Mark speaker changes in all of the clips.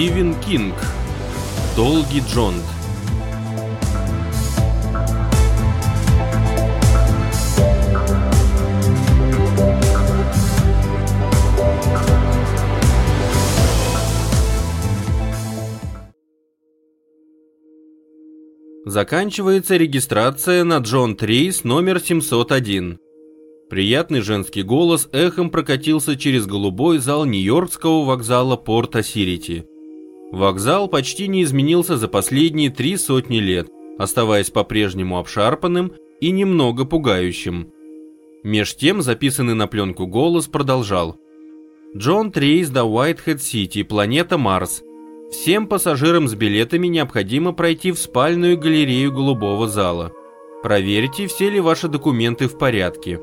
Speaker 1: Стивен Кинг. Долгий Джонт. Заканчивается регистрация на Джон Трейс номер 701. Приятный женский голос эхом прокатился через голубой зал Нью-Йоркского вокзала Порта Сирити. Вокзал почти не изменился за последние три сотни лет, оставаясь по-прежнему обшарпанным и немного пугающим. Меж тем записанный на пленку голос продолжал. Джон Трейс до Уайтхед-Сити, планета Марс. Всем пассажирам с билетами необходимо пройти в спальную галерею голубого зала. Проверьте, все ли ваши документы в порядке.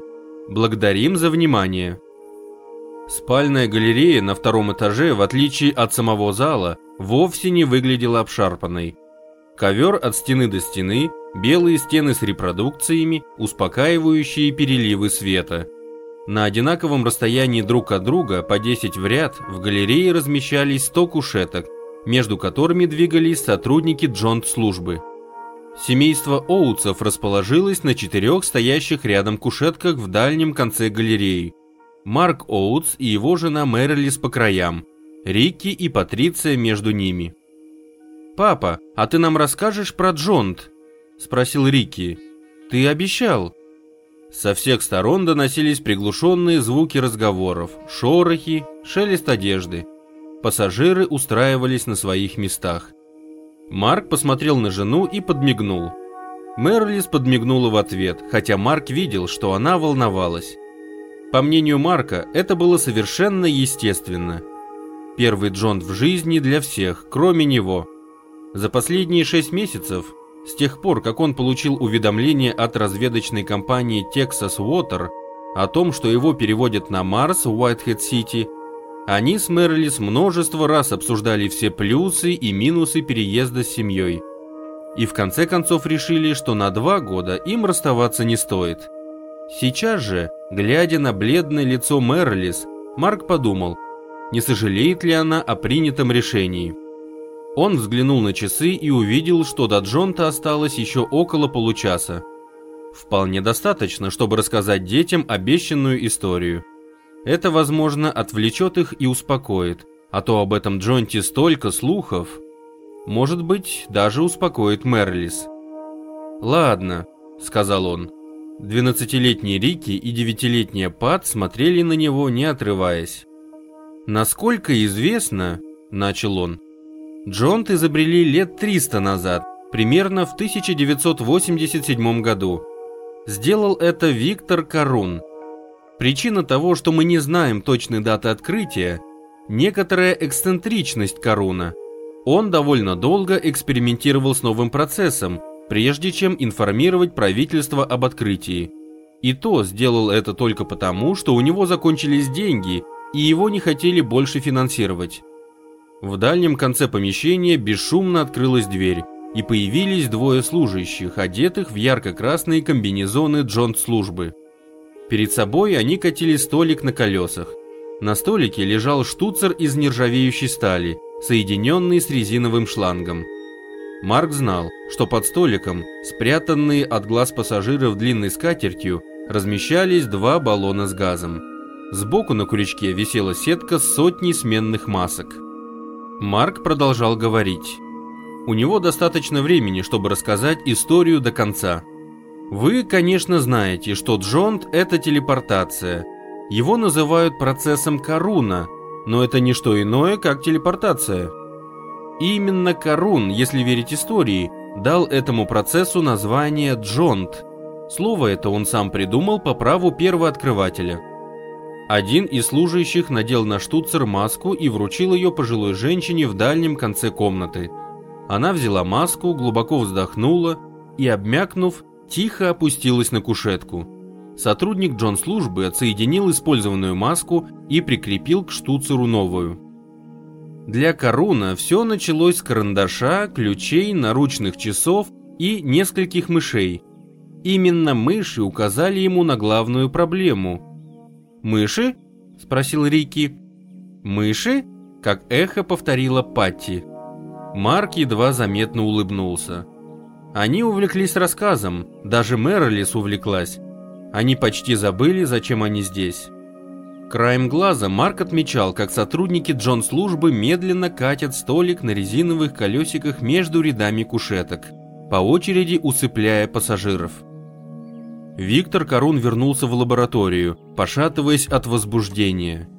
Speaker 1: Благодарим за внимание. Спальная галерея на втором этаже, в отличие от самого зала, вовсе не выглядела обшарпанной. Ковер от стены до стены, белые стены с репродукциями, успокаивающие переливы света. На одинаковом расстоянии друг от друга, по 10 в ряд, в галерее размещались 100 кушеток, между которыми двигались сотрудники джонт-службы. Семейство Оутсов расположилось на четырех стоящих рядом кушетках в дальнем конце галереи. Марк Оутс и его жена Мэрилис по краям, Рикки и Патриция между ними. «Папа, а ты нам расскажешь про Джонт?» – спросил Рикки. «Ты обещал». Со всех сторон доносились приглушенные звуки разговоров, шорохи, шелест одежды – Пассажиры устраивались на своих местах. Марк посмотрел на жену и подмигнул. Мерлис подмигнула в ответ, хотя Марк видел, что она волновалась. По мнению Марка, это было совершенно естественно. Первый Джон в жизни для всех, кроме него. За последние шесть месяцев, с тех пор, как он получил уведомление от разведочной компании Texas Water о том, что его переводят на Марс в Уайтхед-Сити, они с Мерлис множество раз обсуждали все плюсы и минусы переезда с семьей. И в конце концов решили, что на два года им расставаться не стоит. Сейчас же, глядя на бледное лицо Мерлис, Марк подумал, не сожалеет ли она о принятом решении. Он взглянул на часы и увидел, что до Джонта осталось еще около получаса. Вполне достаточно, чтобы рассказать детям обещанную историю. Это, возможно, отвлечет их и успокоит, а то об этом Джонте столько слухов. Может быть, даже успокоит Мерлис. «Ладно», — сказал он. Двенадцатилетний Рики и девятилетняя Пат смотрели на него, не отрываясь. «Насколько известно», — начал он, — «Джонт изобрели лет 300 назад, примерно в 1987 году. Сделал это Виктор Карун, Причина того, что мы не знаем точной даты открытия, некоторая эксцентричность Коруна. Он довольно долго экспериментировал с новым процессом, прежде чем информировать правительство об открытии. И то сделал это только потому, что у него закончились деньги, и его не хотели больше финансировать. В дальнем конце помещения бесшумно открылась дверь, и появились двое служащих, одетых в ярко-красные комбинезоны джонт-службы. Перед собой они катили столик на колесах. На столике лежал штуцер из нержавеющей стали, соединенный с резиновым шлангом. Марк знал, что под столиком, спрятанные от глаз пассажиров длинной скатертью, размещались два баллона с газом. Сбоку на крючке висела сетка с сотней сменных масок. Марк продолжал говорить. У него достаточно времени, чтобы рассказать историю до конца – вы, конечно, знаете, что джонт – это телепортация. Его называют процессом Каруна, но это не что иное, как телепортация. именно Карун, если верить истории, дал этому процессу название джонт. Слово это он сам придумал по праву первооткрывателя. Один из служащих надел на штуцер маску и вручил ее пожилой женщине в дальнем конце комнаты. Она взяла маску, глубоко вздохнула и, обмякнув, тихо опустилась на кушетку. Сотрудник Джон службы отсоединил использованную маску и прикрепил к штуцеру новую. Для Коруна все началось с карандаша, ключей, наручных часов и нескольких мышей. Именно мыши указали ему на главную проблему. «Мыши?» – спросил Рики. «Мыши? как эхо повторила Патти. Марк едва заметно улыбнулся. Они увлеклись рассказом, даже Мэрилис увлеклась. Они почти забыли, зачем они здесь. Краем глаза Марк отмечал, как сотрудники Джон-службы медленно катят столик на резиновых колесиках между рядами кушеток, по очереди усыпляя пассажиров. Виктор Корун вернулся в лабораторию, пошатываясь от возбуждения.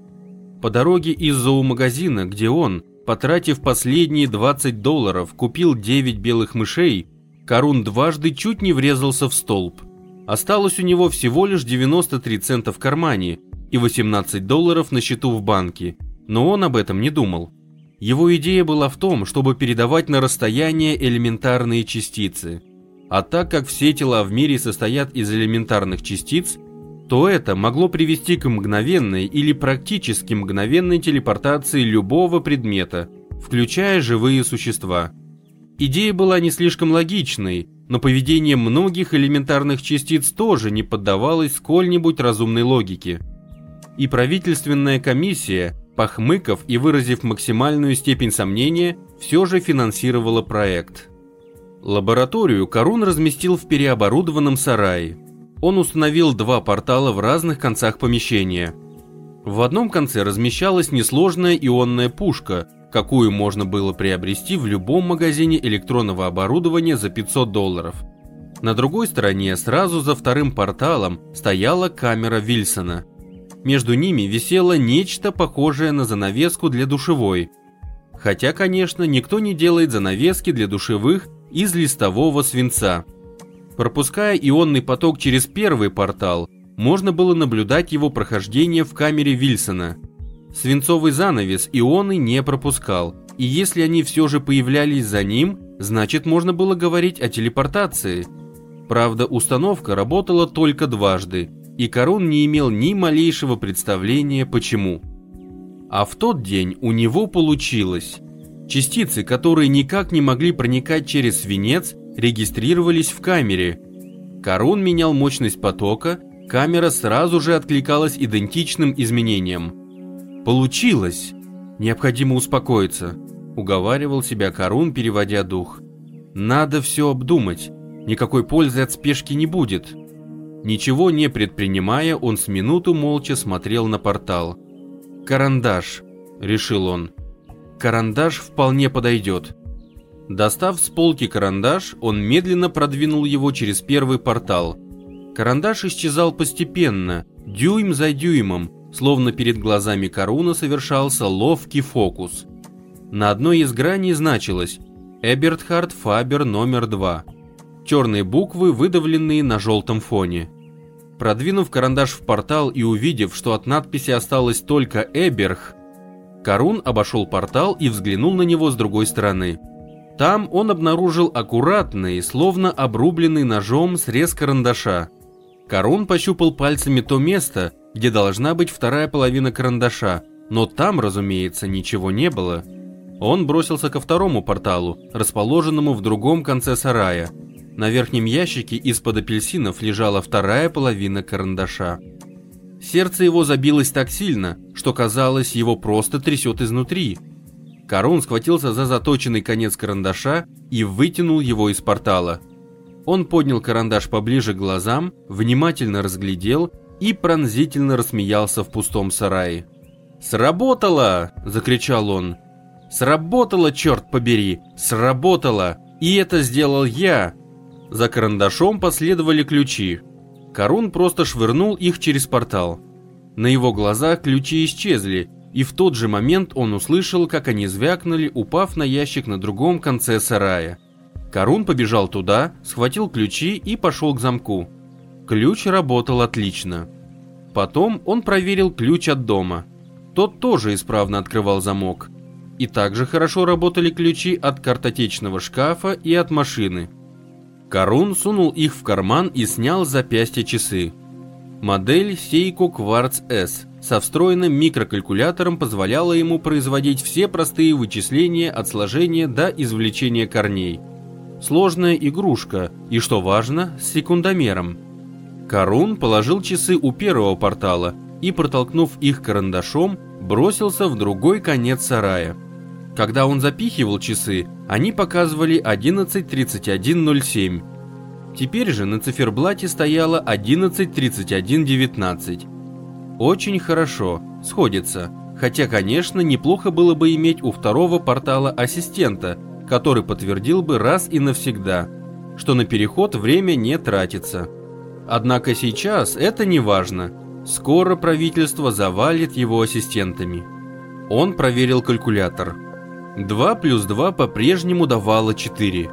Speaker 1: По дороге из зоомагазина, где он, потратив последние 20 долларов, купил 9 белых мышей, Корун дважды чуть не врезался в столб. Осталось у него всего лишь 93 цента в кармане и 18 долларов на счету в банке, но он об этом не думал. Его идея была в том, чтобы передавать на расстояние элементарные частицы. А так как все тела в мире состоят из элементарных частиц, то это могло привести к мгновенной или практически мгновенной телепортации любого предмета, включая живые существа. Идея была не слишком логичной, но поведение многих элементарных частиц тоже не поддавалось сколь-нибудь разумной логике. И правительственная комиссия, похмыков и выразив максимальную степень сомнения, все же финансировала проект. Лабораторию Карун разместил в переоборудованном сарае. Он установил два портала в разных концах помещения. В одном конце размещалась несложная ионная пушка, какую можно было приобрести в любом магазине электронного оборудования за 500 долларов. На другой стороне, сразу за вторым порталом, стояла камера Вильсона. Между ними висело нечто похожее на занавеску для душевой. Хотя, конечно, никто не делает занавески для душевых из листового свинца. Пропуская ионный поток через первый портал, можно было наблюдать его прохождение в камере Вильсона – Свинцовый занавес ионы не пропускал, и если они все же появлялись за ним, значит можно было говорить о телепортации. Правда, установка работала только дважды, и Корон не имел ни малейшего представления почему. А в тот день у него получилось. Частицы, которые никак не могли проникать через свинец, регистрировались в камере. Корон менял мощность потока, камера сразу же откликалась идентичным изменениям. Получилось! Необходимо успокоиться, уговаривал себя Карун, переводя дух. Надо все обдумать, никакой пользы от спешки не будет. Ничего не предпринимая, он с минуту молча смотрел на портал. «Карандаш», — решил он. «Карандаш вполне подойдет». Достав с полки карандаш, он медленно продвинул его через первый портал. Карандаш исчезал постепенно, дюйм за дюймом, словно перед глазами Каруна совершался ловкий фокус. На одной из граней значилось «Эбертхард Фабер номер 2». Черные буквы, выдавленные на желтом фоне. Продвинув карандаш в портал и увидев, что от надписи осталось только «Эберх», Карун обошел портал и взглянул на него с другой стороны. Там он обнаружил аккуратный, словно обрубленный ножом срез карандаша. Карун пощупал пальцами то место, где должна быть вторая половина карандаша, но там, разумеется, ничего не было. Он бросился ко второму порталу, расположенному в другом конце сарая. На верхнем ящике из-под апельсинов лежала вторая половина карандаша. Сердце его забилось так сильно, что казалось, его просто трясет изнутри. Корон схватился за заточенный конец карандаша и вытянул его из портала. Он поднял карандаш поближе к глазам, внимательно разглядел и пронзительно рассмеялся в пустом сарае. «Сработало!» – закричал он. «Сработало, черт побери! Сработало! И это сделал я!» За карандашом последовали ключи. Корун просто швырнул их через портал. На его глазах ключи исчезли, и в тот же момент он услышал, как они звякнули, упав на ящик на другом конце сарая. Корун побежал туда, схватил ключи и пошел к замку. Ключ работал отлично. Потом он проверил ключ от дома. Тот тоже исправно открывал замок. И также хорошо работали ключи от картотечного шкафа и от машины. Карун сунул их в карман и снял с запястья часы. Модель Seiko Quartz S со встроенным микрокалькулятором позволяла ему производить все простые вычисления от сложения до извлечения корней. Сложная игрушка и, что важно, с секундомером – Карун положил часы у первого портала и, протолкнув их карандашом, бросился в другой конец сарая. Когда он запихивал часы, они показывали 11.31.07. Теперь же на циферблате стояло 11.31.19. Очень хорошо, сходится. Хотя, конечно, неплохо было бы иметь у второго портала ассистента, который подтвердил бы раз и навсегда, что на переход время не тратится. Однако сейчас это не важно. Скоро правительство завалит его ассистентами. Он проверил калькулятор. 2 плюс 2 по-прежнему давало 4.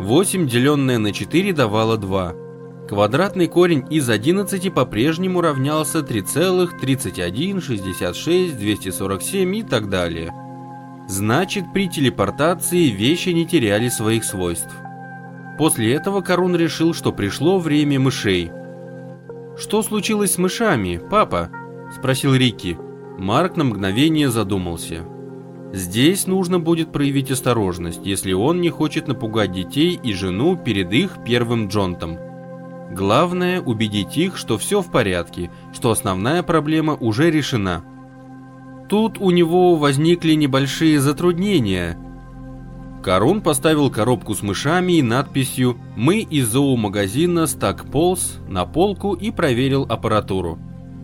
Speaker 1: 8 деленное на 4 давало 2. Квадратный корень из 11 по-прежнему равнялся 3,31, 66, 247 и так далее. Значит, при телепортации вещи не теряли своих свойств. После этого Корун решил, что пришло время мышей. «Что случилось с мышами, папа?» – спросил Рики. Марк на мгновение задумался. Здесь нужно будет проявить осторожность, если он не хочет напугать детей и жену перед их первым джонтом – Главное – убедить их, что все в порядке, что основная проблема уже решена. Тут у него возникли небольшие затруднения. Корун поставил коробку с мышами и надписью «Мы из зоомагазина Стак Полз» на полку и проверил аппаратуру.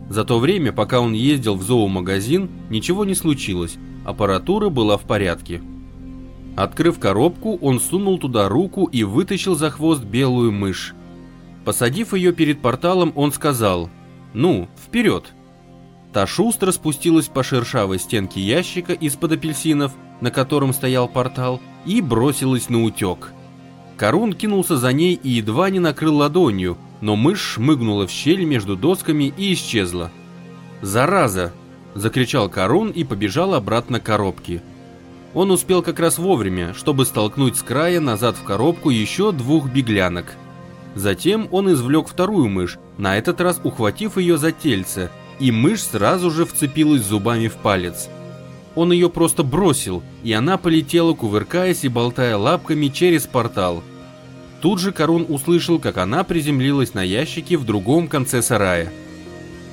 Speaker 1: За то время, пока он ездил в зоомагазин, ничего не случилось, аппаратура была в порядке. Открыв коробку, он сунул туда руку и вытащил за хвост белую мышь. Посадив ее перед порталом, он сказал «Ну, вперед!». Та шустро спустилась по шершавой стенке ящика из-под апельсинов, на котором стоял портал, и бросилась на утек. Корун кинулся за ней и едва не накрыл ладонью, но мышь шмыгнула в щель между досками и исчезла. «Зараза!» – закричал Корун и побежал обратно к коробке. Он успел как раз вовремя, чтобы столкнуть с края назад в коробку еще двух беглянок – Затем он извлек вторую мышь, на этот раз ухватив ее за тельце, и мышь сразу же вцепилась зубами в палец. Он ее просто бросил, и она полетела, кувыркаясь и болтая лапками через портал. Тут же Корун услышал, как она приземлилась на ящике в другом конце сарая.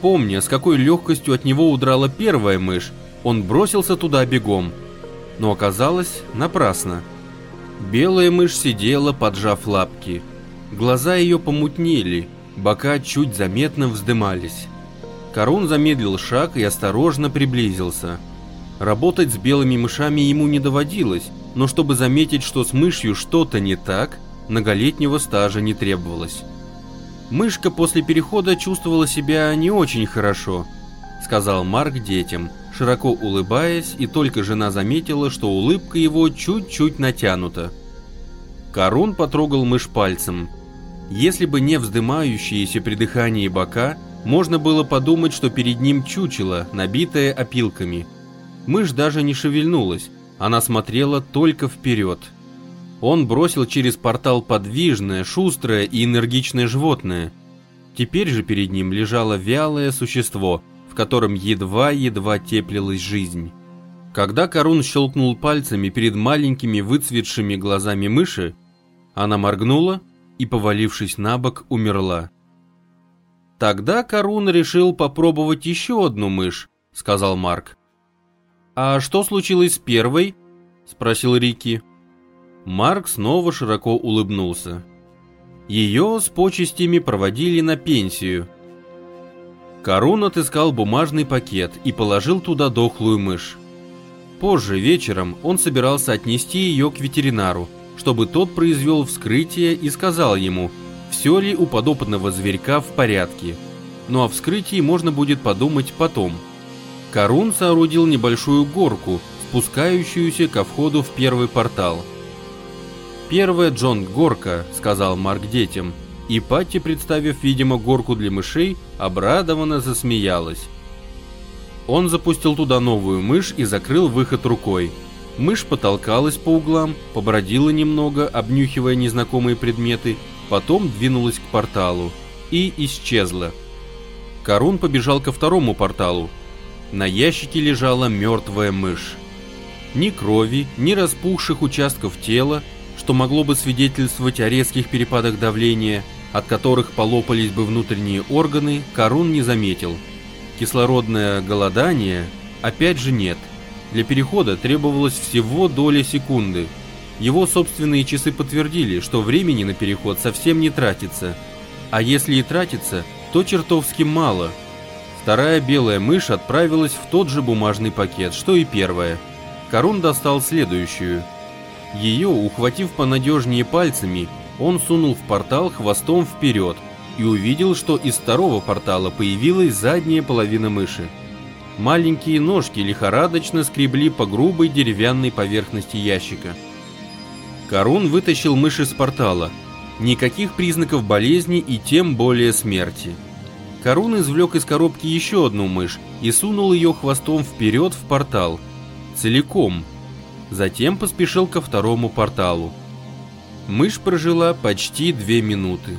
Speaker 1: Помня, с какой легкостью от него удрала первая мышь, он бросился туда бегом. Но оказалось напрасно. Белая мышь сидела, поджав лапки. Глаза ее помутнели, бока чуть заметно вздымались. Корун замедлил шаг и осторожно приблизился. Работать с белыми мышами ему не доводилось, но чтобы заметить, что с мышью что-то не так, многолетнего стажа не требовалось. Мышка после перехода чувствовала себя не очень хорошо, сказал Марк детям, широко улыбаясь, и только жена заметила, что улыбка его чуть-чуть натянута. Корун потрогал мышь пальцем. Если бы не вздымающиеся при дыхании бока, можно было подумать, что перед ним чучело, набитое опилками. Мышь даже не шевельнулась, она смотрела только вперед. Он бросил через портал подвижное, шустрое и энергичное животное. Теперь же перед ним лежало вялое существо, в котором едва-едва теплилась жизнь. Когда Корун щелкнул пальцами перед маленькими выцветшими глазами мыши, она моргнула и, повалившись на бок, умерла. «Тогда Карун решил попробовать еще одну мышь», — сказал Марк. «А что случилось с первой?» — спросил Рики. Марк снова широко улыбнулся. Ее с почестями проводили на пенсию. Карун отыскал бумажный пакет и положил туда дохлую мышь. Позже вечером он собирался отнести ее к ветеринару, чтобы тот произвел вскрытие и сказал ему, все ли у подопытного зверька в порядке. Ну а вскрытии можно будет подумать потом. Корун соорудил небольшую горку, спускающуюся ко входу в первый портал. «Первая Джон горка», — сказал Марк детям, и Патти, представив, видимо, горку для мышей, обрадованно засмеялась. Он запустил туда новую мышь и закрыл выход рукой. Мышь потолкалась по углам, побродила немного, обнюхивая незнакомые предметы, потом двинулась к порталу и исчезла. Корун побежал ко второму порталу. На ящике лежала мертвая мышь. Ни крови, ни распухших участков тела, что могло бы свидетельствовать о резких перепадах давления, от которых полопались бы внутренние органы, Корун не заметил. Кислородное голодание Опять же нет. Для перехода требовалось всего доля секунды. Его собственные часы подтвердили, что времени на переход совсем не тратится. А если и тратится, то чертовски мало. Вторая белая мышь отправилась в тот же бумажный пакет, что и первая. Корун достал следующую. Ее, ухватив понадежнее пальцами, он сунул в портал хвостом вперед и увидел, что из второго портала появилась задняя половина мыши. Маленькие ножки лихорадочно скребли по грубой деревянной поверхности ящика. Корун вытащил мышь из портала. Никаких признаков болезни и тем более смерти. Корун извлек из коробки еще одну мышь и сунул ее хвостом вперед в портал. Целиком. Затем поспешил ко второму порталу. Мышь прожила почти две минуты.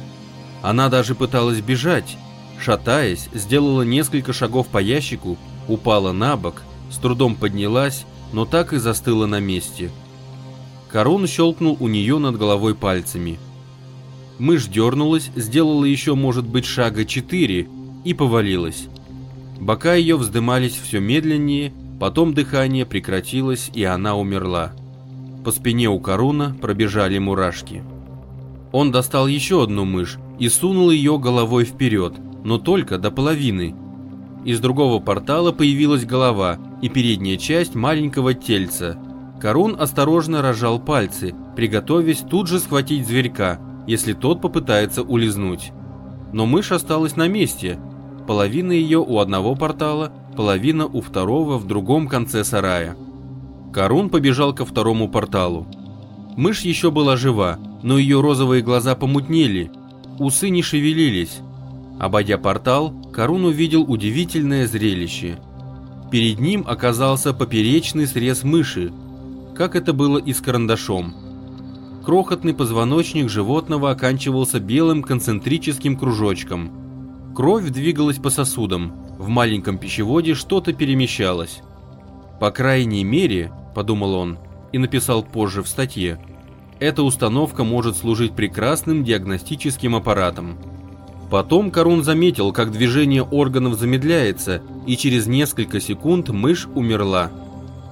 Speaker 1: Она даже пыталась бежать. Шатаясь, сделала несколько шагов по ящику упала на бок, с трудом поднялась, но так и застыла на месте. Корон щелкнул у нее над головой пальцами. Мышь дернулась, сделала еще, может быть, шага четыре и повалилась. Бока ее вздымались все медленнее, потом дыхание прекратилось, и она умерла. По спине у Коруна пробежали мурашки. Он достал еще одну мышь и сунул ее головой вперед, но только до половины – из другого портала появилась голова и передняя часть маленького тельца. Корун осторожно разжал пальцы, приготовясь тут же схватить зверька, если тот попытается улизнуть. Но мышь осталась на месте. Половина ее у одного портала, половина у второго в другом конце сарая. Корун побежал ко второму порталу. Мышь еще была жива, но ее розовые глаза помутнели, усы не шевелились, Обойдя портал, Карун увидел удивительное зрелище. Перед ним оказался поперечный срез мыши, как это было и с карандашом. Крохотный позвоночник животного оканчивался белым концентрическим кружочком. Кровь двигалась по сосудам, в маленьком пищеводе что-то перемещалось. «По крайней мере», – подумал он, и написал позже в статье, «эта установка может служить прекрасным диагностическим аппаратом». Потом Корун заметил, как движение органов замедляется, и через несколько секунд мышь умерла.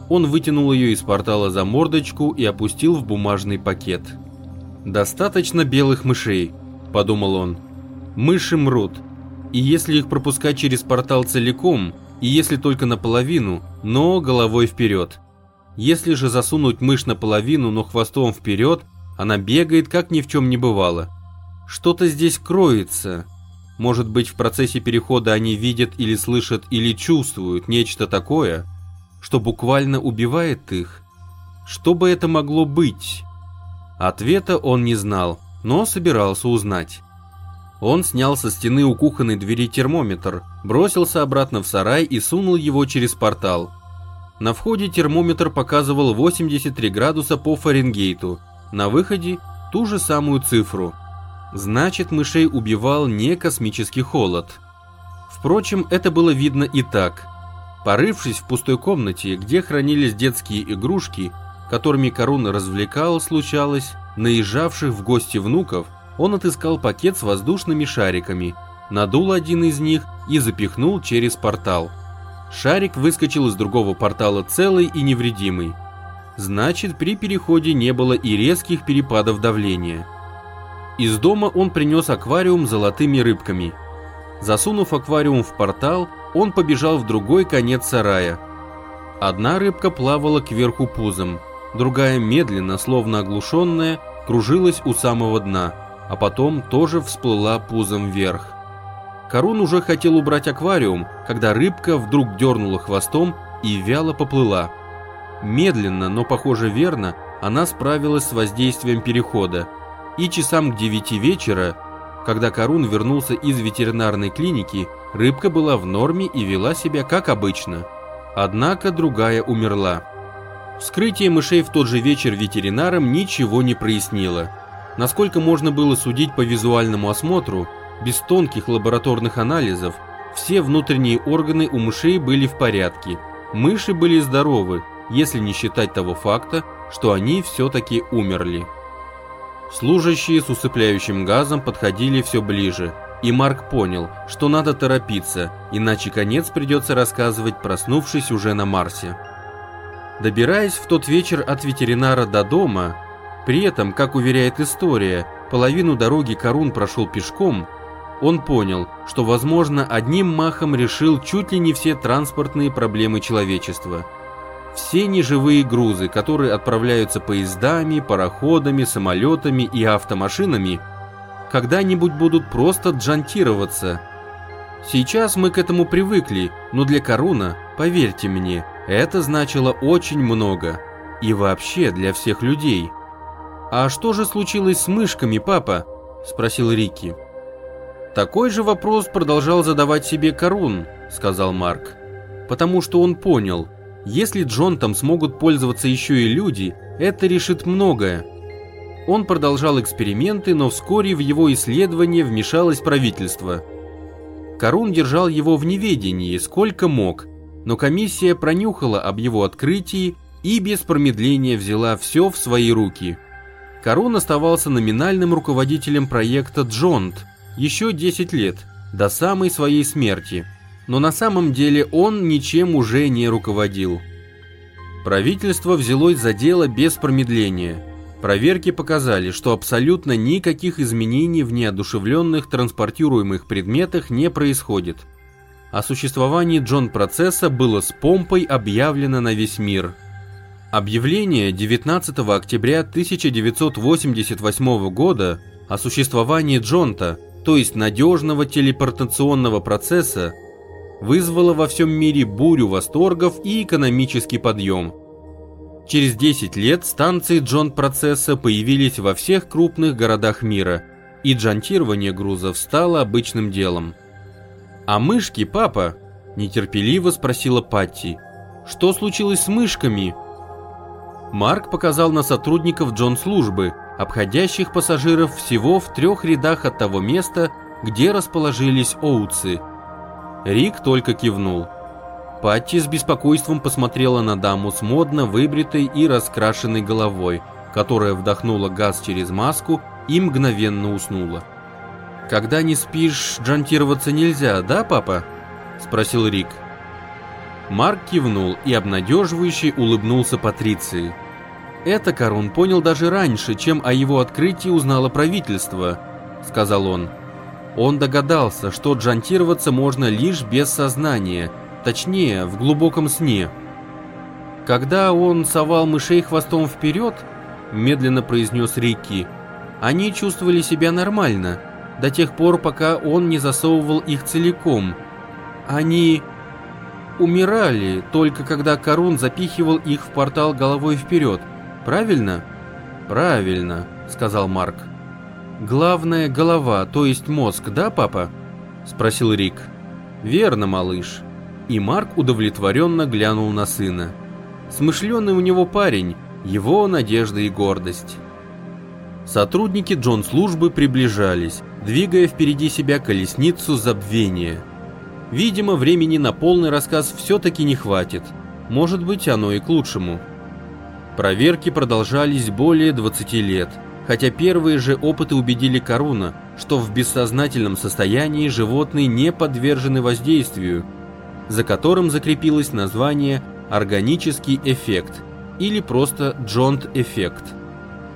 Speaker 1: Он вытянул ее из портала за мордочку и опустил в бумажный пакет. «Достаточно белых мышей», – подумал он. «Мыши мрут, и если их пропускать через портал целиком, и если только наполовину, но головой вперед. Если же засунуть мышь наполовину, но хвостом вперед, она бегает, как ни в чем не бывало. Что-то здесь кроется. Может быть, в процессе перехода они видят или слышат или чувствуют нечто такое, что буквально убивает их? Что бы это могло быть? Ответа он не знал, но собирался узнать. Он снял со стены у кухонной двери термометр, бросился обратно в сарай и сунул его через портал. На входе термометр показывал 83 градуса по Фаренгейту, на выходе ту же самую цифру – Значит, мышей убивал не космический холод. Впрочем, это было видно и так. Порывшись в пустой комнате, где хранились детские игрушки, которыми Корун развлекал, случалось, наезжавших в гости внуков, он отыскал пакет с воздушными шариками, надул один из них и запихнул через портал. Шарик выскочил из другого портала целый и невредимый. Значит, при переходе не было и резких перепадов давления. Из дома он принес аквариум с золотыми рыбками. Засунув аквариум в портал, он побежал в другой конец сарая. Одна рыбка плавала кверху пузом, другая медленно, словно оглушенная, кружилась у самого дна, а потом тоже всплыла пузом вверх. Корун уже хотел убрать аквариум, когда рыбка вдруг дернула хвостом и вяло поплыла. Медленно, но похоже верно, она справилась с воздействием перехода – и часам к девяти вечера, когда Карун вернулся из ветеринарной клиники, рыбка была в норме и вела себя как обычно. Однако другая умерла. Вскрытие мышей в тот же вечер ветеринарам ничего не прояснило. Насколько можно было судить по визуальному осмотру, без тонких лабораторных анализов, все внутренние органы у мышей были в порядке. Мыши были здоровы, если не считать того факта, что они все-таки умерли. Служащие с усыпляющим газом подходили все ближе. И Марк понял, что надо торопиться, иначе конец придется рассказывать, проснувшись уже на Марсе. Добираясь в тот вечер от ветеринара до дома, при этом, как уверяет история, половину дороги Карун прошел пешком, он понял, что, возможно, одним махом решил чуть ли не все транспортные проблемы человечества. Все неживые грузы, которые отправляются поездами, пароходами, самолетами и автомашинами – когда-нибудь будут просто джантироваться. Сейчас мы к этому привыкли, но для Коруна, поверьте мне, это значило очень много. И вообще для всех людей. «А что же случилось с мышками, папа?» – спросил Рики. «Такой же вопрос продолжал задавать себе Корун», – сказал Марк. «Потому что он понял, если Джонтом смогут пользоваться еще и люди, это решит многое. Он продолжал эксперименты, но вскоре в его исследование вмешалось правительство. Карун держал его в неведении, сколько мог, но комиссия пронюхала об его открытии и без промедления взяла все в свои руки. Карун оставался номинальным руководителем проекта «Джонт» еще 10 лет, до самой своей смерти, но на самом деле он ничем уже не руководил. Правительство взялось за дело без промедления – Проверки показали, что абсолютно никаких изменений в неодушевленных транспортируемых предметах не происходит. О существовании Джон-процесса было с помпой объявлено на весь мир. Объявление 19 октября 1988 года о существовании Джонта, то есть надежного телепортационного процесса, вызвало во всем мире бурю восторгов и экономический подъем – Через 10 лет станции Джон-процесса появились во всех крупных городах мира, и джантирование грузов стало обычным делом. «А мышки, папа?» – нетерпеливо спросила Патти. «Что случилось с мышками?» Марк показал на сотрудников Джон-службы, обходящих пассажиров всего в трех рядах от того места, где расположились оуцы. Рик только кивнул. Патти с беспокойством посмотрела на даму с модно выбритой и раскрашенной головой, которая вдохнула газ через маску и мгновенно уснула. «Когда не спишь, джантироваться нельзя, да, папа?» – спросил Рик. Марк кивнул и обнадеживающе улыбнулся Патриции. «Это Корун понял даже раньше, чем о его открытии узнало правительство», – сказал он. Он догадался, что джантироваться можно лишь без сознания – точнее, в глубоком сне. Когда он совал мышей хвостом вперед, медленно произнес Рикки, они чувствовали себя нормально, до тех пор, пока он не засовывал их целиком. Они умирали, только когда Корун запихивал их в портал головой вперед. Правильно? Правильно, сказал Марк. Главное голова, то есть мозг, да, папа? Спросил Рик. Верно, малыш. И Марк удовлетворенно глянул на сына. Смышленый у него парень, его надежда и гордость. Сотрудники Джон-службы приближались, двигая впереди себя колесницу забвения. Видимо, времени на полный рассказ все-таки не хватит. Может быть, оно и к лучшему. Проверки продолжались более 20 лет, хотя первые же опыты убедили Коруна, что в бессознательном состоянии животные не подвержены воздействию, за которым закрепилось название «органический эффект» или просто «джонт-эффект».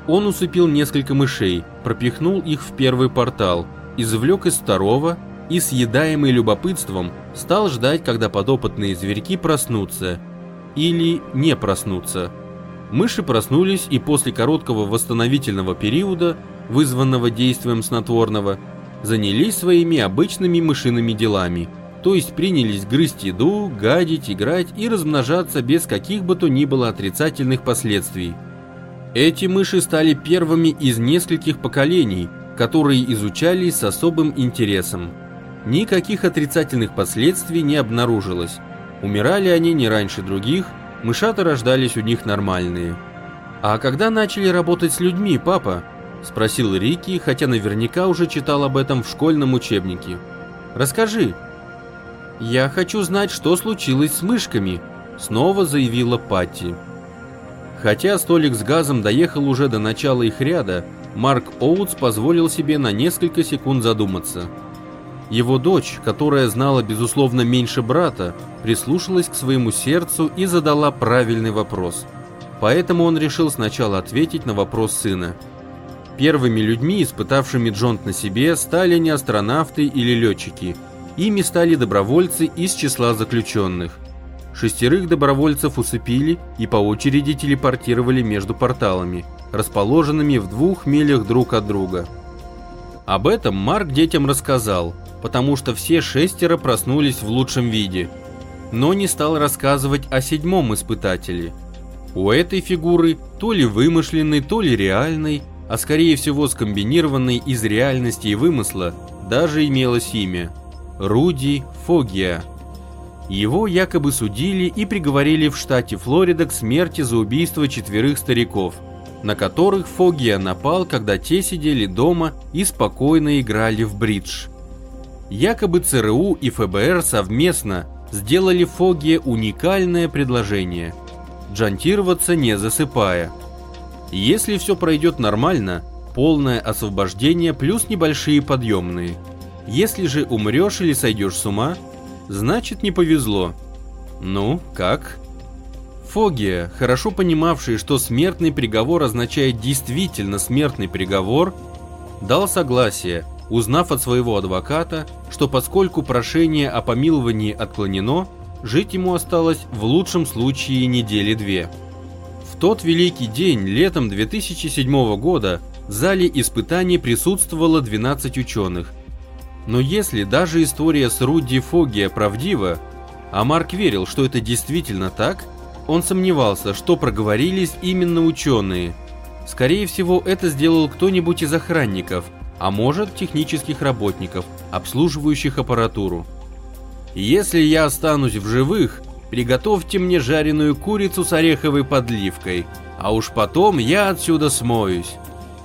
Speaker 1: Он усыпил несколько мышей, пропихнул их в первый портал, извлек из второго и, съедаемый любопытством, стал ждать, когда подопытные зверьки проснутся. Или не проснутся. Мыши проснулись и после короткого восстановительного периода, вызванного действием снотворного, занялись своими обычными мышиными делами – то есть принялись грызть еду, гадить, играть и размножаться без каких бы то ни было отрицательных последствий. Эти мыши стали первыми из нескольких поколений, которые изучались с особым интересом. Никаких отрицательных последствий не обнаружилось. Умирали они не раньше других, мышата рождались у них нормальные. «А когда начали работать с людьми, папа?» – спросил Рики, хотя наверняка уже читал об этом в школьном учебнике. «Расскажи», «Я хочу знать, что случилось с мышками», — снова заявила Патти. Хотя столик с газом доехал уже до начала их ряда, Марк Оутс позволил себе на несколько секунд задуматься. Его дочь, которая знала, безусловно, меньше брата, прислушалась к своему сердцу и задала правильный вопрос. Поэтому он решил сначала ответить на вопрос сына. Первыми людьми, испытавшими Джонт на себе, стали не астронавты или летчики. Ими стали добровольцы из числа заключенных. Шестерых добровольцев усыпили и по очереди телепортировали между порталами, расположенными в двух милях друг от друга. Об этом Марк детям рассказал, потому что все шестеро проснулись в лучшем виде, но не стал рассказывать о седьмом испытателе. У этой фигуры, то ли вымышленной, то ли реальной, а скорее всего скомбинированной из реальности и вымысла, даже имелось имя – Руди Фогия. Его якобы судили и приговорили в штате Флорида к смерти за убийство четверых стариков, на которых Фогия напал, когда те сидели дома и спокойно играли в бридж. Якобы ЦРУ и ФБР совместно сделали Фогия уникальное предложение – джантироваться не засыпая. Если все пройдет нормально, полное освобождение плюс небольшие подъемные. Если же умрешь или сойдешь с ума, значит не повезло. Ну, как? Фогия, хорошо понимавший, что смертный приговор означает действительно смертный приговор, дал согласие – узнав от своего адвоката, что поскольку прошение о помиловании отклонено, жить ему осталось в лучшем случае недели две. В тот великий день, летом 2007 года, в зале испытаний присутствовало 12 ученых. Но если даже история с Руди Фогия правдива, а Марк верил, что это действительно так, он сомневался, что проговорились именно ученые. Скорее всего, это сделал кто-нибудь из охранников – а может технических работников, обслуживающих аппаратуру. Если я останусь в живых, приготовьте мне жареную курицу с ореховой подливкой, а уж потом я отсюда смоюсь.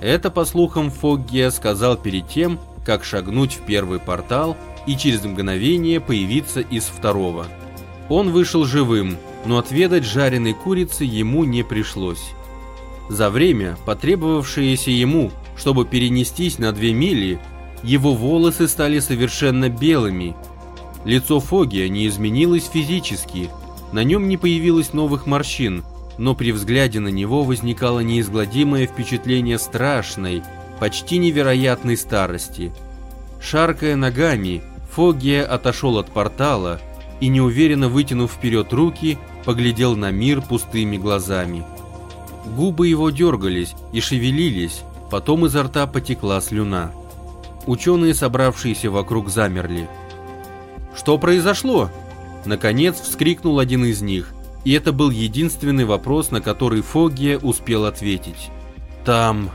Speaker 1: Это, по слухам, Фоггия сказал перед тем, как шагнуть в первый портал и через мгновение появиться из второго. Он вышел живым, но отведать жареной курицы ему не пришлось. За время, потребовавшееся ему, чтобы перенестись на две мили, его волосы стали совершенно белыми. Лицо Фогия не изменилось физически, на нем не появилось новых морщин, но при взгляде на него возникало неизгладимое впечатление страшной, почти невероятной старости. Шаркая ногами, Фогия отошел от портала и, неуверенно вытянув вперед руки, поглядел на мир пустыми глазами. Губы его дергались и шевелились, Потом изо рта потекла слюна. Ученые, собравшиеся вокруг, замерли. «Что произошло?» Наконец вскрикнул один из них, и это был единственный вопрос, на который Фогия успел ответить. «Там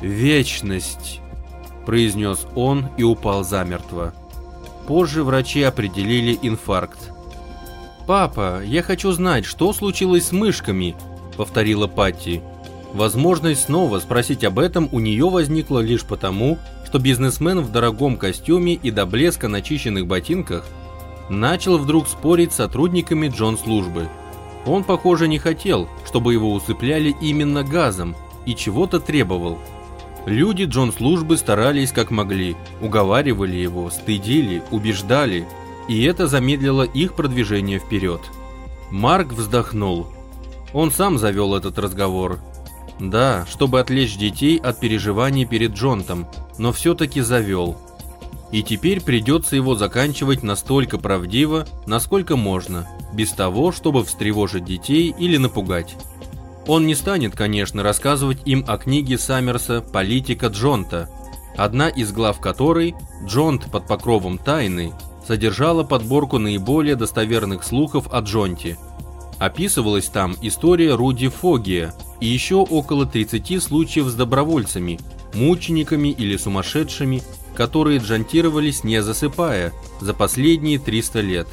Speaker 1: вечность», – произнес он и упал замертво. Позже врачи определили инфаркт. «Папа, я хочу знать, что случилось с мышками», – повторила Патти. Возможность снова спросить об этом у нее возникла лишь потому, что бизнесмен в дорогом костюме и до блеска начищенных ботинках начал вдруг спорить с сотрудниками Джон-службы. Он, похоже, не хотел, чтобы его усыпляли именно газом и чего-то требовал. Люди Джон-службы старались как могли, уговаривали его, стыдили, убеждали, и это замедлило их продвижение вперед. Марк вздохнул. Он сам завел этот разговор, да, чтобы отвлечь детей от переживаний перед Джонтом, но все-таки завел. И теперь придется его заканчивать настолько правдиво, насколько можно, без того, чтобы встревожить детей или напугать. Он не станет, конечно, рассказывать им о книге Саммерса «Политика Джонта», одна из глав которой, Джонт под покровом тайны, содержала подборку наиболее достоверных слухов о Джонте. Описывалась там история Руди Фогия, и еще около 30 случаев с добровольцами, мучениками или сумасшедшими, которые джантировались не засыпая за последние 300 лет.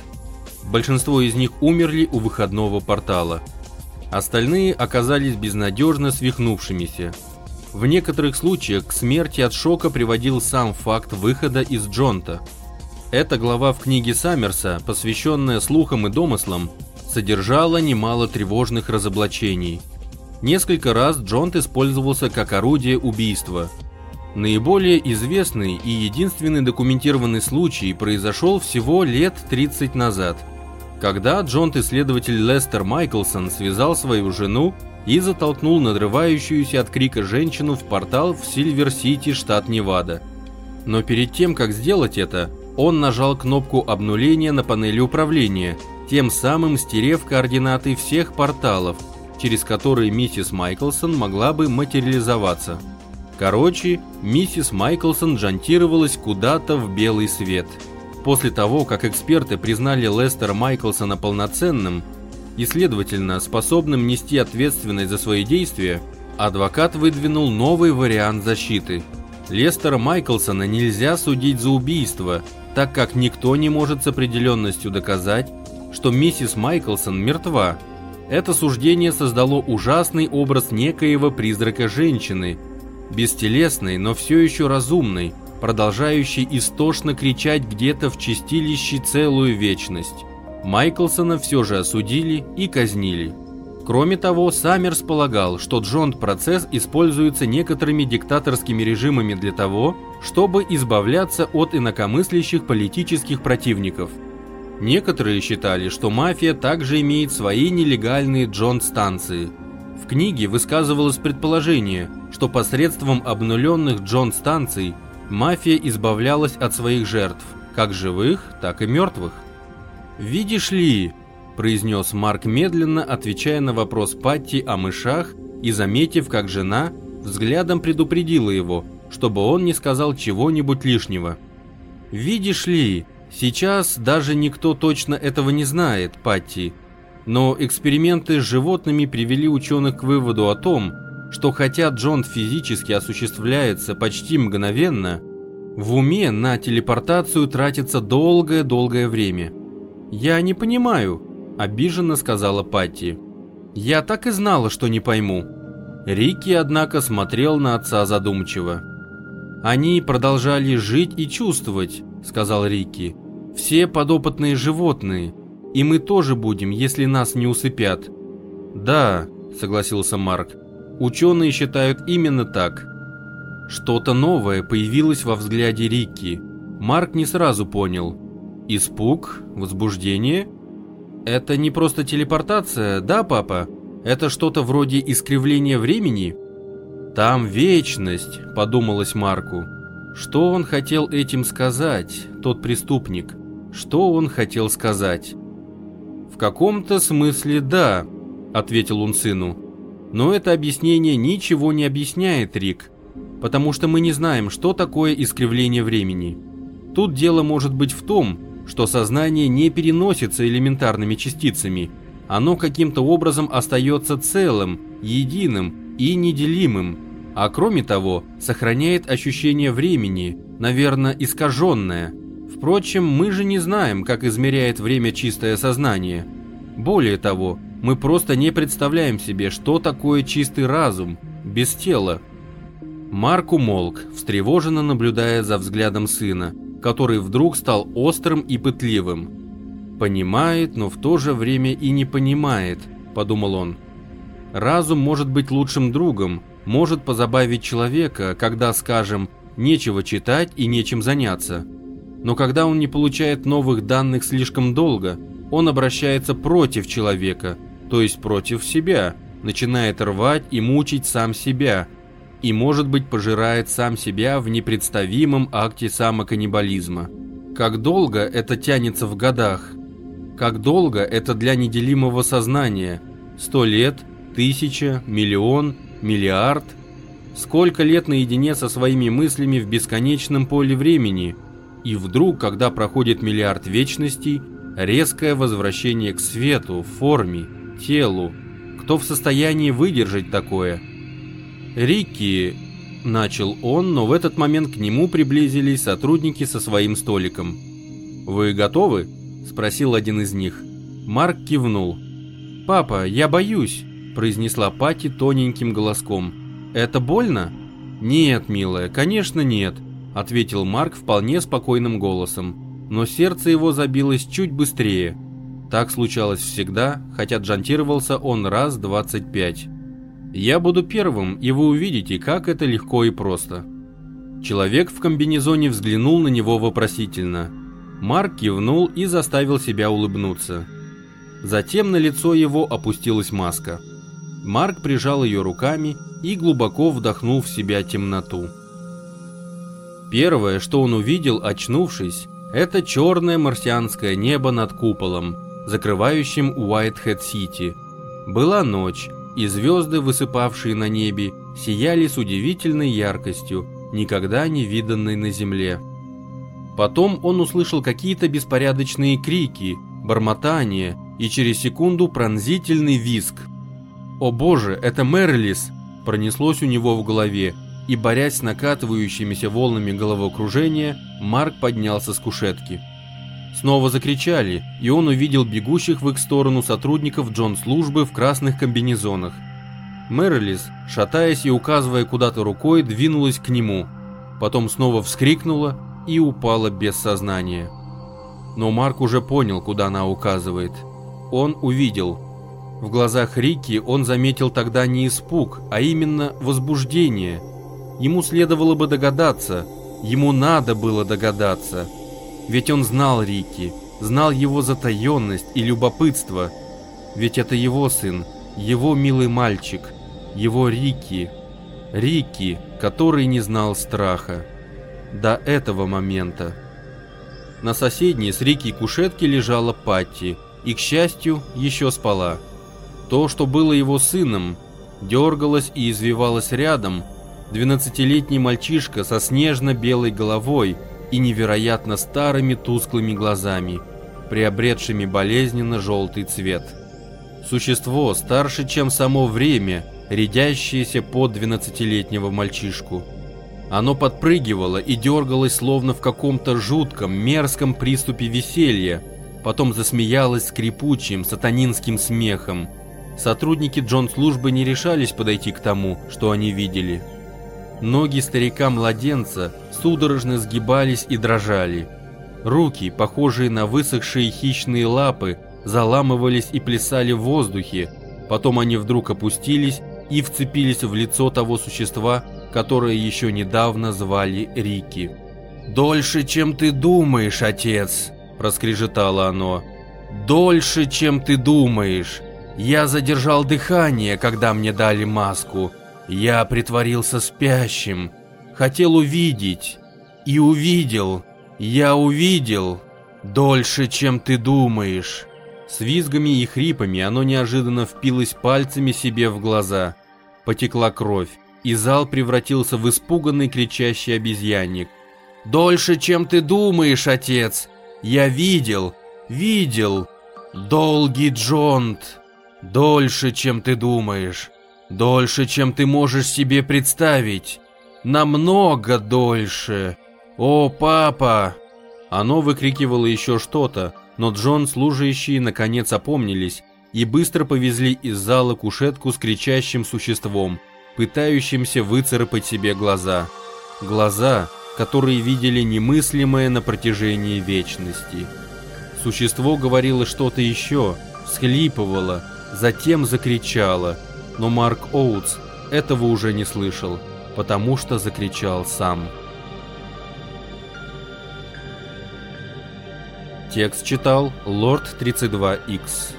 Speaker 1: Большинство из них умерли у выходного портала. Остальные оказались безнадежно свихнувшимися. В некоторых случаях к смерти от шока приводил сам факт выхода из Джонта. Эта глава в книге Саммерса, посвященная слухам и домыслам, содержала немало тревожных разоблачений – Несколько раз Джонт использовался как орудие убийства. Наиболее известный и единственный документированный случай произошел всего лет 30 назад, когда джонт-исследователь Лестер Майклсон связал свою жену и затолкнул надрывающуюся от крика женщину в портал в Сильвер-Сити, штат Невада. Но перед тем, как сделать это, он нажал кнопку обнуления на панели управления, тем самым стерев координаты всех порталов, через которые миссис Майклсон могла бы материализоваться. Короче, миссис Майклсон джантировалась куда-то в белый свет. После того, как эксперты признали Лестера Майклсона полноценным, и, следовательно, способным нести ответственность за свои действия, адвокат выдвинул новый вариант защиты. Лестера Майклсона нельзя судить за убийство, так как никто не может с определенностью доказать, что миссис Майклсон мертва. Это суждение создало ужасный образ некоего призрака женщины, бестелесной, но все еще разумной, продолжающей истошно кричать где-то в чистилище целую вечность. Майклсона все же осудили и казнили. Кроме того, Саммерс полагал, что джонт-процесс используется некоторыми диктаторскими режимами для того, чтобы избавляться от инакомыслящих политических противников. Некоторые считали, что мафия также имеет свои нелегальные джонт-станции. В книге высказывалось предположение, что посредством обнуленных джонт-станций мафия избавлялась от своих жертв, как живых, так и мертвых. «Видишь ли», – произнес Марк медленно, отвечая на вопрос Патти о мышах и заметив, как жена взглядом предупредила его, чтобы он не сказал чего-нибудь лишнего. «Видишь ли, сейчас даже никто точно этого не знает, Патти, но эксперименты с животными привели ученых к выводу о том, что хотя Джон физически осуществляется почти мгновенно, в уме на телепортацию тратится долгое-долгое время – «Я не понимаю», – обиженно сказала Патти. «Я так и знала, что не пойму». Рики, однако, смотрел на отца задумчиво. «Они продолжали жить и чувствовать», – сказал Рики. «Все подопытные животные. И мы тоже будем, если нас не усыпят». «Да», – согласился Марк. «Ученые считают именно так». Что-то новое появилось во взгляде Рики. Марк не сразу понял – Испуг? Возбуждение? Это не просто телепортация, да, папа? Это что-то вроде искривления времени? Там вечность, подумалось Марку. Что он хотел этим сказать, тот преступник? Что он хотел сказать? В каком-то смысле да, ответил он сыну. Но это объяснение ничего не объясняет, Рик, потому что мы не знаем, что такое искривление времени. Тут дело может быть в том, что сознание не переносится элементарными частицами, оно каким-то образом остается целым, единым и неделимым, а кроме того, сохраняет ощущение времени, наверное, искаженное. Впрочем, мы же не знаем, как измеряет время чистое сознание. Более того, мы просто не представляем себе, что такое чистый разум, без тела. Марк умолк, встревоженно наблюдая за взглядом сына, который вдруг стал острым и пытливым. «Понимает, но в то же время и не понимает», – подумал он. «Разум может быть лучшим другом, может позабавить человека, когда, скажем, нечего читать и нечем заняться. Но когда он не получает новых данных слишком долго, он обращается против человека, то есть против себя, начинает рвать и мучить сам себя – и, может быть, пожирает сам себя в непредставимом акте самоканнибализма. Как долго это тянется в годах? Как долго это для неделимого сознания? Сто лет? Тысяча? Миллион? Миллиард? Сколько лет наедине со своими мыслями в бесконечном поле времени? И вдруг, когда проходит миллиард вечностей, резкое возвращение к свету, форме, телу. Кто в состоянии выдержать такое – «Рикки», – начал он, но в этот момент к нему приблизились сотрудники со своим столиком. «Вы готовы?» – спросил один из них. Марк кивнул. «Папа, я боюсь», – произнесла Пати тоненьким голоском. «Это больно?» «Нет, милая, конечно нет», – ответил Марк вполне спокойным голосом. Но сердце его забилось чуть быстрее. Так случалось всегда, хотя джантировался он раз двадцать пять. Я буду первым, и вы увидите, как это легко и просто. Человек в комбинезоне взглянул на него вопросительно. Марк кивнул и заставил себя улыбнуться. Затем на лицо его опустилась маска. Марк прижал ее руками и глубоко вдохнул в себя темноту. Первое, что он увидел, очнувшись, это черное марсианское небо над куполом, закрывающим Уайтхед-Сити. Была ночь, и звезды, высыпавшие на небе, сияли с удивительной яркостью, никогда не виданной на земле. Потом он услышал какие-то беспорядочные крики, бормотание и через секунду пронзительный визг. «О боже, это Мерлис!» пронеслось у него в голове, и, борясь с накатывающимися волнами головокружения, Марк поднялся с кушетки. Снова закричали, и он увидел бегущих в их сторону сотрудников Джон-службы в красных комбинезонах. Мэрилис, шатаясь и указывая куда-то рукой, двинулась к нему. Потом снова вскрикнула и упала без сознания. Но Марк уже понял, куда она указывает. Он увидел. В глазах Рики он заметил тогда не испуг, а именно возбуждение. Ему следовало бы догадаться, ему надо было догадаться. Ведь он знал Рики, знал его затаенность и любопытство. Ведь это его сын, его милый мальчик, его Рики. Рики, который не знал страха. До этого момента. На соседней с Рики кушетке лежала Патти, и, к счастью, еще спала. То, что было его сыном, дергалось и извивалось рядом, двенадцатилетний мальчишка со снежно-белой головой и невероятно старыми тусклыми глазами, приобретшими болезненно желтый цвет. Существо старше, чем само время, рядящееся под двенадцатилетнего мальчишку. Оно подпрыгивало и дергалось, словно в каком-то жутком, мерзком приступе веселья, потом засмеялось скрипучим, сатанинским смехом. Сотрудники Джон-службы не решались подойти к тому, что они видели. Ноги старика-младенца судорожно сгибались и дрожали. Руки, похожие на высохшие хищные лапы, заламывались и плясали в воздухе, потом они вдруг опустились и вцепились в лицо того существа, которое еще недавно звали Рики. «Дольше, чем ты думаешь, отец!» – проскрежетало оно. «Дольше, чем ты думаешь! Я задержал дыхание, когда мне дали маску. Я притворился спящим. Хотел увидеть. И увидел. Я увидел. Дольше, чем ты думаешь!» С визгами и хрипами оно неожиданно впилось пальцами себе в глаза. Потекла кровь, и зал превратился в испуганный кричащий обезьянник. «Дольше, чем ты думаешь, отец! Я видел, видел! Долгий Джонт! Дольше, чем ты думаешь! Дольше, чем ты можешь себе представить! Намного дольше! О, папа!» Оно выкрикивало еще что-то, но Джон, служащие, наконец опомнились и быстро повезли из зала кушетку с кричащим существом, пытающимся выцарапать себе глаза. Глаза, которые видели немыслимое на протяжении вечности. Существо говорило что-то еще, всхлипывало, затем закричало, но Марк Оутс этого уже не слышал, потому что закричал сам. Текст читал Лорд 32X.